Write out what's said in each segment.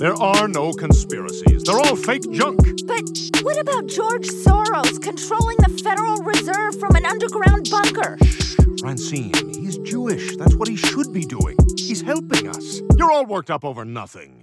There are no conspiracies. They're all fake junk. But what about George Soros controlling the Federal Reserve from an underground bunker? Francine, he's Jewish. That's what he should be doing. He's helping us. You're all worked up over nothing.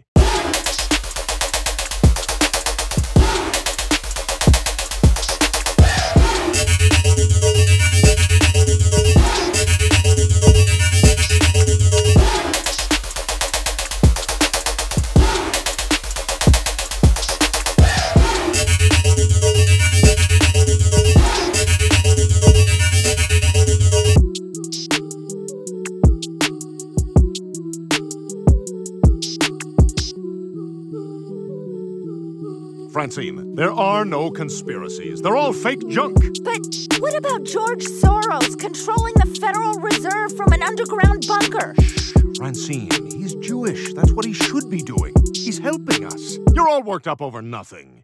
Francine, there are no conspiracies. They're all fake junk. But what about George Soros controlling the Federal Reserve from an underground bunker? Shh, Francine, he's Jewish. That's what he should be doing. He's helping us. You're all worked up over nothing.